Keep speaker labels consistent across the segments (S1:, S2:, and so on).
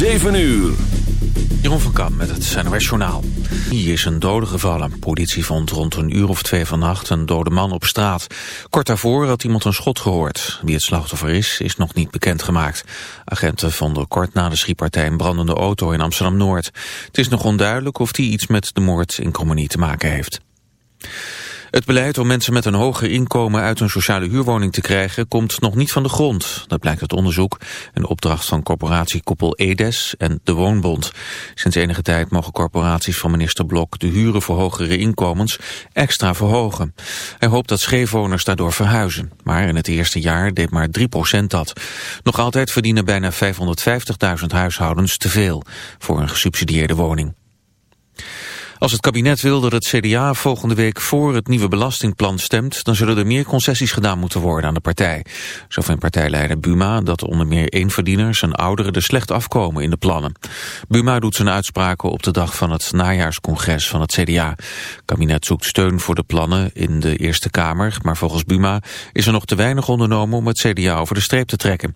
S1: 7 uur.
S2: Jeroen van Kam met het NOS Journaal. Hier is een dode gevallen. Politie vond rond een uur of twee vannacht een dode man op straat. Kort daarvoor had iemand een schot gehoord. Wie het slachtoffer is, is nog niet bekendgemaakt. Agenten vonden kort na de schietpartij een brandende auto in Amsterdam-Noord. Het is nog onduidelijk of die iets met de moord in Commonie te maken heeft. Het beleid om mensen met een hoger inkomen uit een sociale huurwoning te krijgen komt nog niet van de grond. Dat blijkt uit onderzoek, een opdracht van corporatiekoepel EDES en de Woonbond. Sinds enige tijd mogen corporaties van minister Blok de huren voor hogere inkomens extra verhogen. Hij hoopt dat scheefwoners daardoor verhuizen. Maar in het eerste jaar deed maar 3% dat. Nog altijd verdienen bijna 550.000 huishoudens te veel voor een gesubsidieerde woning. Als het kabinet wil dat het CDA volgende week voor het nieuwe belastingplan stemt, dan zullen er meer concessies gedaan moeten worden aan de partij. Zo vindt partijleider Buma dat onder meer eenverdieners en ouderen er slecht afkomen in de plannen. Buma doet zijn uitspraken op de dag van het najaarscongres van het CDA. Het kabinet zoekt steun voor de plannen in de Eerste Kamer, maar volgens Buma is er nog te weinig ondernomen om het CDA over de streep te trekken.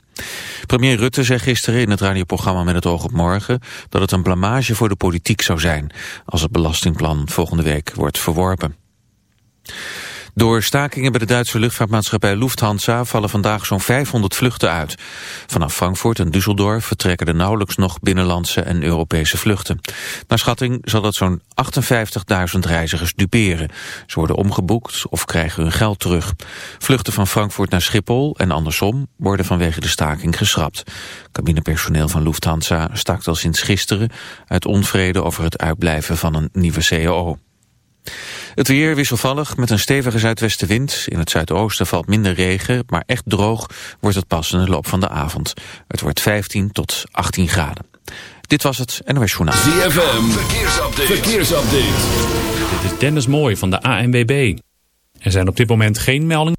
S2: Premier Rutte zei gisteren in het radioprogramma Met het oog op morgen dat het een blamage voor de politiek zou zijn als het belasting belastingplan volgende week wordt verworpen. Door stakingen bij de Duitse luchtvaartmaatschappij Lufthansa vallen vandaag zo'n 500 vluchten uit. Vanaf Frankfurt en Düsseldorf vertrekken er nauwelijks nog binnenlandse en Europese vluchten. Naar schatting zal dat zo'n 58.000 reizigers duperen. Ze worden omgeboekt of krijgen hun geld terug. Vluchten van Frankfurt naar Schiphol en andersom worden vanwege de staking geschrapt. Cabinepersoneel van Lufthansa stakt al sinds gisteren uit onvrede over het uitblijven van een nieuwe CAO. Het weer wisselvallig met een stevige zuidwestenwind. In het zuidoosten valt minder regen, maar echt droog wordt het pas in de loop van de avond. Het wordt 15 tot 18 graden. Dit was het NOS Journaal.
S1: ZFM, verkeersupdate. verkeersupdate.
S3: Dit is Dennis Mooij van de ANWB. Er zijn op dit moment geen meldingen.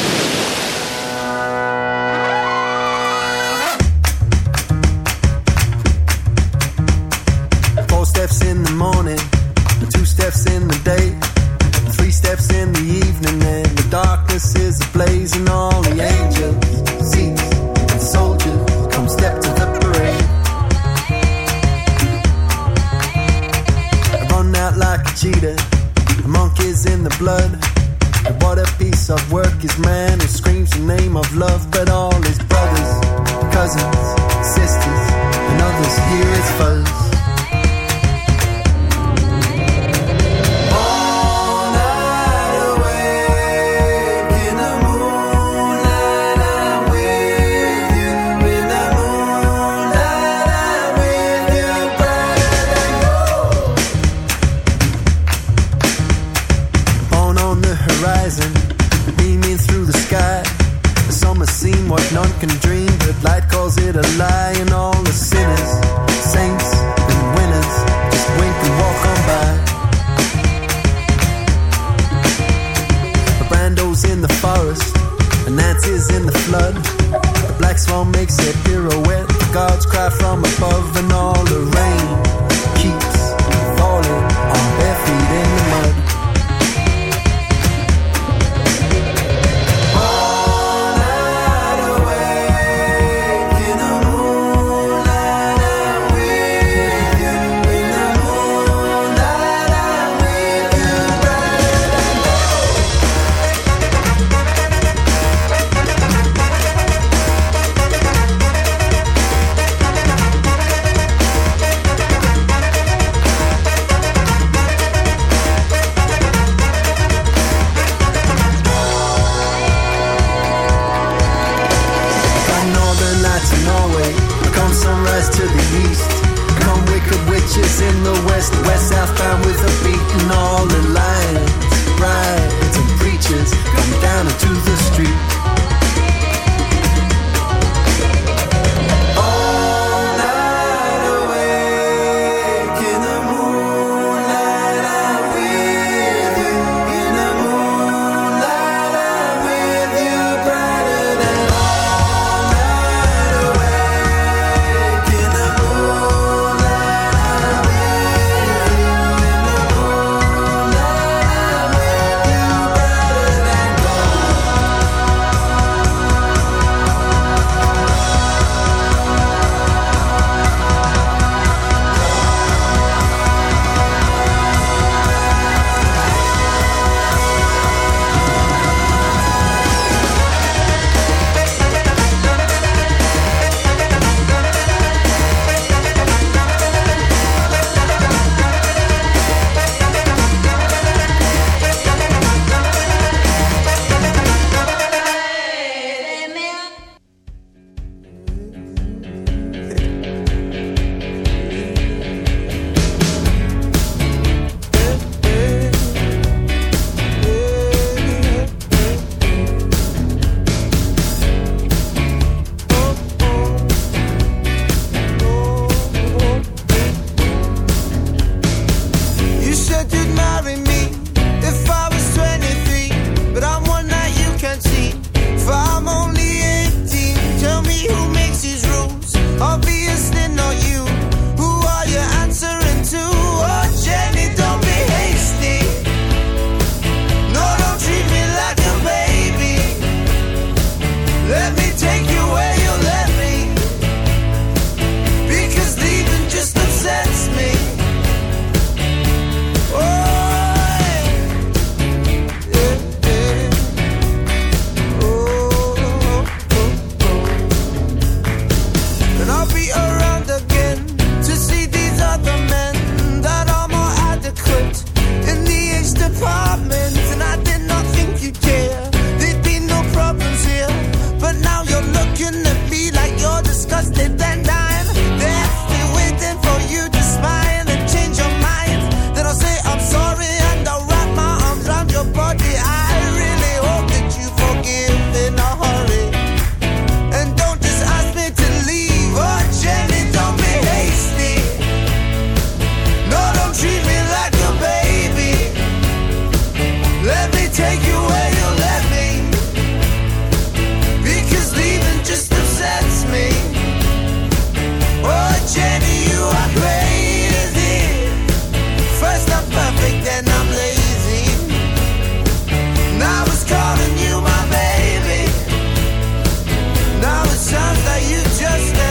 S4: just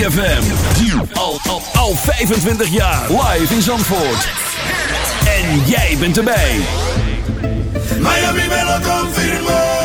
S5: ZFM.
S1: Al, al, al 25 jaar. Live in Zandvoort. En jij bent erbij.
S6: Miami me lo.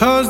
S7: Cause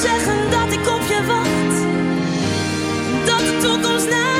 S8: zeggen dat ik op je wacht. Dat de toekomst
S1: na.